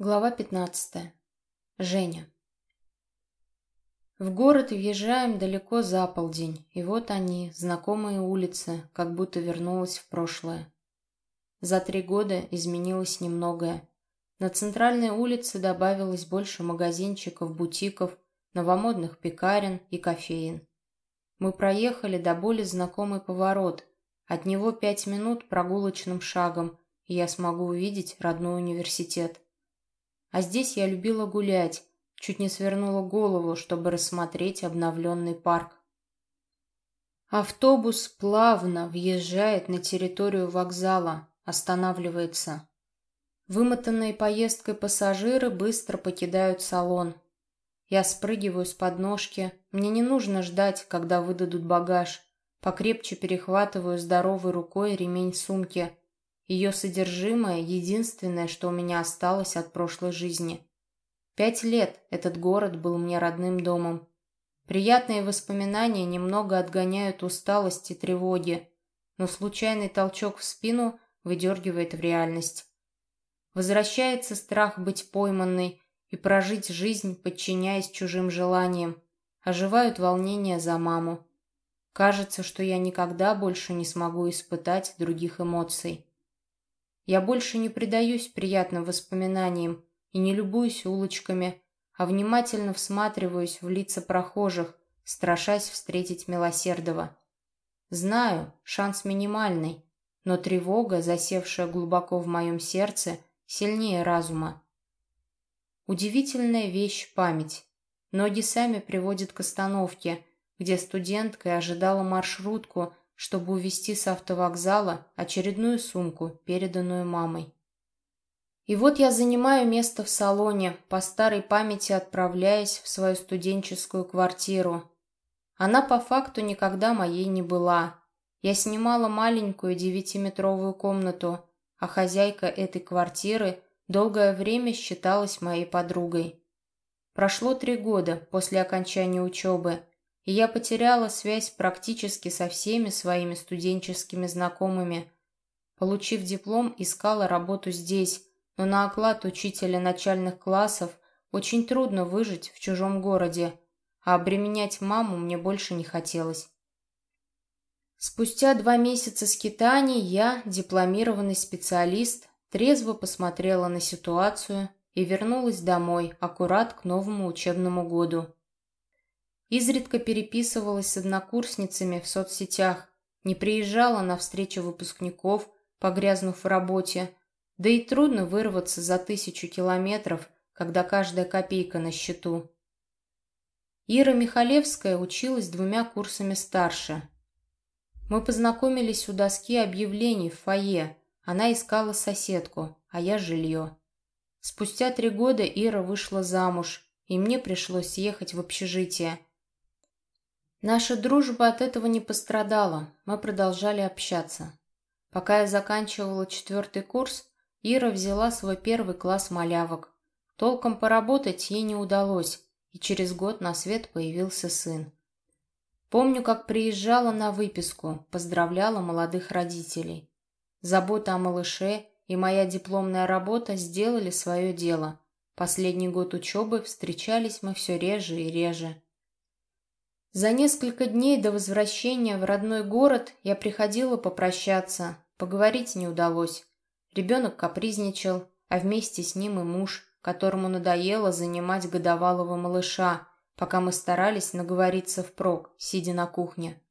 Глава 15. Женя. В город въезжаем далеко за полдень, и вот они, знакомые улицы, как будто вернулась в прошлое. За три года изменилось немногое. На центральной улице добавилось больше магазинчиков, бутиков, новомодных пекарен и кофеин. Мы проехали до более знакомый поворот. От него пять минут прогулочным шагом, и я смогу увидеть родной университет. А здесь я любила гулять, чуть не свернула голову, чтобы рассмотреть обновленный парк. Автобус плавно въезжает на территорию вокзала, останавливается. Вымотанные поездкой пассажиры быстро покидают салон. Я спрыгиваю с подножки, мне не нужно ждать, когда выдадут багаж. Покрепче перехватываю здоровой рукой ремень сумки – ее содержимое — единственное, что у меня осталось от прошлой жизни. Пять лет этот город был мне родным домом. Приятные воспоминания немного отгоняют усталость и тревоги, но случайный толчок в спину выдергивает в реальность. Возвращается страх быть пойманной и прожить жизнь, подчиняясь чужим желаниям. Оживают волнения за маму. Кажется, что я никогда больше не смогу испытать других эмоций. Я больше не предаюсь приятным воспоминаниям и не любуюсь улочками, а внимательно всматриваюсь в лица прохожих, страшась встретить Милосердова. Знаю, шанс минимальный, но тревога, засевшая глубоко в моем сердце, сильнее разума. Удивительная вещь — память. Ноги сами приводят к остановке, где студентка ожидала маршрутку, чтобы увезти с автовокзала очередную сумку, переданную мамой. И вот я занимаю место в салоне, по старой памяти отправляясь в свою студенческую квартиру. Она по факту никогда моей не была. Я снимала маленькую девятиметровую комнату, а хозяйка этой квартиры долгое время считалась моей подругой. Прошло три года после окончания учебы, и я потеряла связь практически со всеми своими студенческими знакомыми. Получив диплом, искала работу здесь, но на оклад учителя начальных классов очень трудно выжить в чужом городе, а обременять маму мне больше не хотелось. Спустя два месяца скитаний я, дипломированный специалист, трезво посмотрела на ситуацию и вернулась домой, аккурат к новому учебному году. Изредка переписывалась с однокурсницами в соцсетях, не приезжала на встречу выпускников, погрязнув в работе, да и трудно вырваться за тысячу километров, когда каждая копейка на счету. Ира Михалевская училась двумя курсами старше. Мы познакомились у доски объявлений в фойе. Она искала соседку, а я жилье. Спустя три года Ира вышла замуж, и мне пришлось ехать в общежитие – Наша дружба от этого не пострадала, мы продолжали общаться. Пока я заканчивала четвертый курс, Ира взяла свой первый класс малявок. Толком поработать ей не удалось, и через год на свет появился сын. Помню, как приезжала на выписку, поздравляла молодых родителей. Забота о малыше и моя дипломная работа сделали свое дело. Последний год учебы встречались мы все реже и реже. За несколько дней до возвращения в родной город я приходила попрощаться. Поговорить не удалось. Ребенок капризничал, а вместе с ним и муж, которому надоело занимать годовалого малыша, пока мы старались наговориться впрок, сидя на кухне.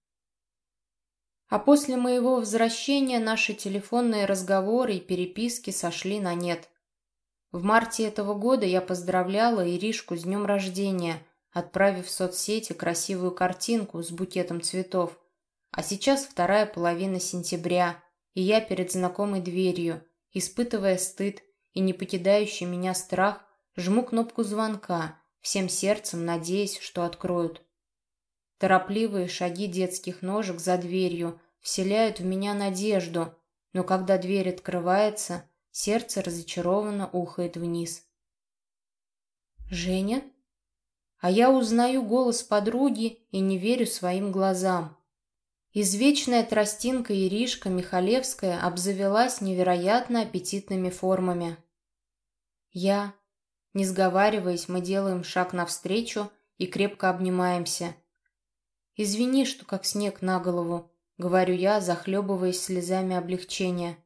А после моего возвращения наши телефонные разговоры и переписки сошли на нет. В марте этого года я поздравляла Иришку с днем рождения – отправив в соцсети красивую картинку с букетом цветов. А сейчас вторая половина сентября, и я перед знакомой дверью, испытывая стыд и не покидающий меня страх, жму кнопку звонка, всем сердцем надеясь, что откроют. Торопливые шаги детских ножек за дверью вселяют в меня надежду, но когда дверь открывается, сердце разочарованно ухает вниз. «Женя?» А я узнаю голос подруги и не верю своим глазам. Извечная тростинка Иришка Михалевская обзавелась невероятно аппетитными формами. Я. Не сговариваясь, мы делаем шаг навстречу и крепко обнимаемся. «Извини, что как снег на голову», — говорю я, захлебываясь слезами облегчения.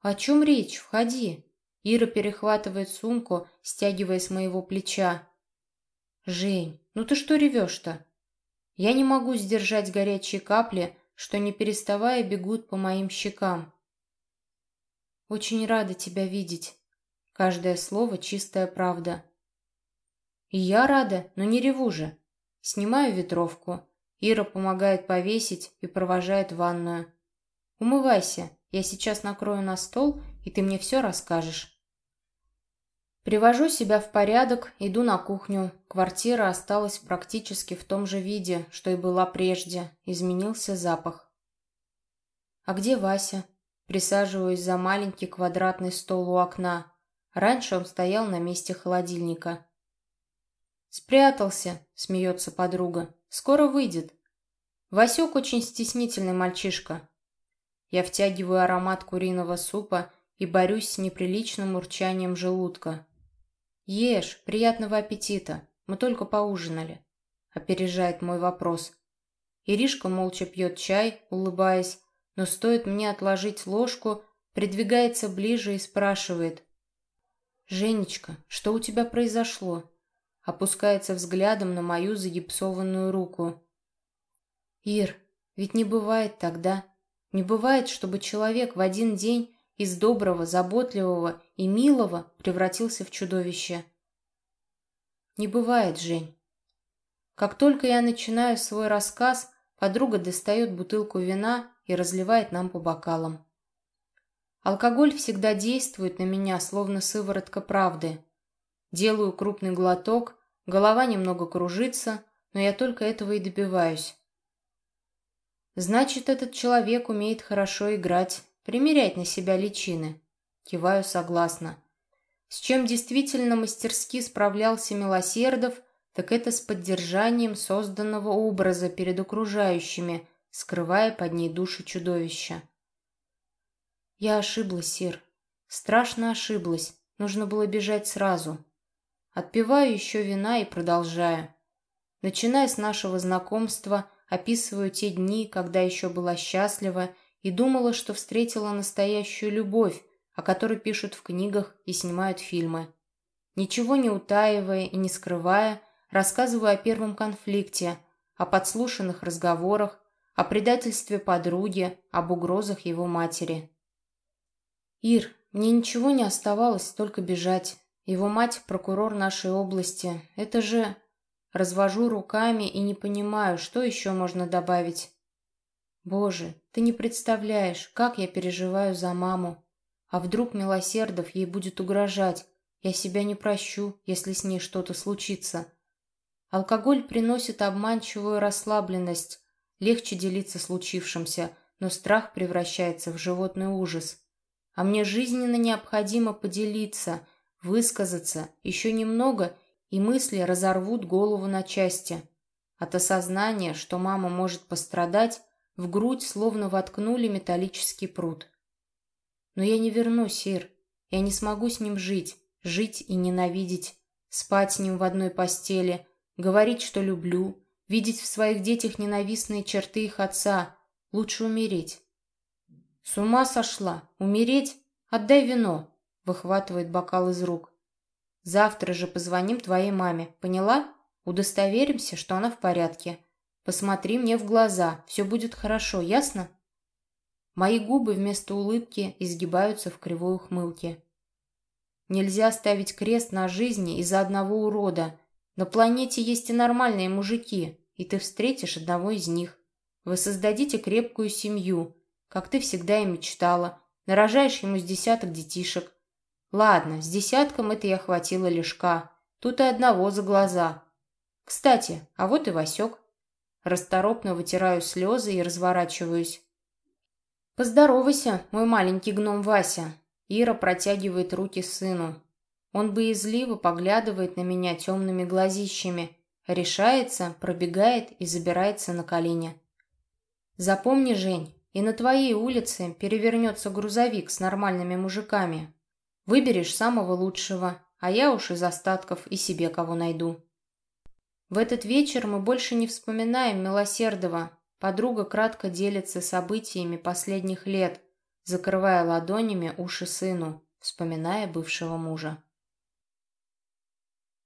«О чем речь? Входи». Ира перехватывает сумку, стягивая с моего плеча. «Жень, ну ты что ревешь-то?» Я не могу сдержать горячие капли, что не переставая бегут по моим щекам. «Очень рада тебя видеть». Каждое слово — чистая правда. «И я рада, но не реву же». Снимаю ветровку. Ира помогает повесить и провожает ванную. «Умывайся, я сейчас накрою на стол, и ты мне все расскажешь». Привожу себя в порядок, иду на кухню. Квартира осталась практически в том же виде, что и была прежде. Изменился запах. «А где Вася?» Присаживаюсь за маленький квадратный стол у окна. Раньше он стоял на месте холодильника. «Спрятался», — смеется подруга. «Скоро выйдет». Васек очень стеснительный мальчишка. Я втягиваю аромат куриного супа и борюсь с неприличным урчанием желудка. «Ешь, приятного аппетита, мы только поужинали», — опережает мой вопрос. Иришка молча пьет чай, улыбаясь, но стоит мне отложить ложку, придвигается ближе и спрашивает. «Женечка, что у тебя произошло?» Опускается взглядом на мою загипсованную руку. «Ир, ведь не бывает тогда. Не бывает, чтобы человек в один день из доброго, заботливого и милого превратился в чудовище. Не бывает, Жень. Как только я начинаю свой рассказ, подруга достает бутылку вина и разливает нам по бокалам. Алкоголь всегда действует на меня, словно сыворотка правды. Делаю крупный глоток, голова немного кружится, но я только этого и добиваюсь. Значит, этот человек умеет хорошо играть, примерять на себя личины. Киваю согласно. С чем действительно мастерски справлялся Милосердов, так это с поддержанием созданного образа перед окружающими, скрывая под ней душу чудовища. Я ошиблась, Сир. Страшно ошиблась. Нужно было бежать сразу. Отпиваю еще вина и продолжаю. Начиная с нашего знакомства, описываю те дни, когда еще была счастлива и думала, что встретила настоящую любовь, о которой пишут в книгах и снимают фильмы. Ничего не утаивая и не скрывая, рассказываю о первом конфликте, о подслушанных разговорах, о предательстве подруги, об угрозах его матери. «Ир, мне ничего не оставалось, только бежать. Его мать – прокурор нашей области. Это же...» Развожу руками и не понимаю, что еще можно добавить. Боже, ты не представляешь, как я переживаю за маму. А вдруг Милосердов ей будет угрожать? Я себя не прощу, если с ней что-то случится. Алкоголь приносит обманчивую расслабленность. Легче делиться случившимся, но страх превращается в животный ужас. А мне жизненно необходимо поделиться, высказаться, еще немного, и мысли разорвут голову на части. От осознания, что мама может пострадать, в грудь словно воткнули металлический пруд. Но я не вернусь, Сир. Я не смогу с ним жить, жить и ненавидеть, спать с ним в одной постели, говорить, что люблю, видеть в своих детях ненавистные черты их отца. Лучше умереть. С ума сошла? Умереть? Отдай вино, выхватывает бокал из рук. Завтра же позвоним твоей маме, поняла? Удостоверимся, что она в порядке. Посмотри мне в глаза, все будет хорошо, ясно?» Мои губы вместо улыбки изгибаются в кривой ухмылке. Нельзя ставить крест на жизни из-за одного урода. На планете есть и нормальные мужики, и ты встретишь одного из них. Вы создадите крепкую семью, как ты всегда и мечтала. Нарожаешь ему с десяток детишек. Ладно, с десятком это я хватило лишка. Тут и одного за глаза. Кстати, а вот и Васек. Расторопно вытираю слезы и разворачиваюсь. «Поздоровайся, мой маленький гном Вася!» Ира протягивает руки сыну. Он боязливо поглядывает на меня темными глазищами, решается, пробегает и забирается на колени. «Запомни, Жень, и на твоей улице перевернется грузовик с нормальными мужиками. Выберешь самого лучшего, а я уж из остатков и себе кого найду. В этот вечер мы больше не вспоминаем Милосердова. Подруга кратко делится событиями последних лет, закрывая ладонями уши сыну, вспоминая бывшего мужа.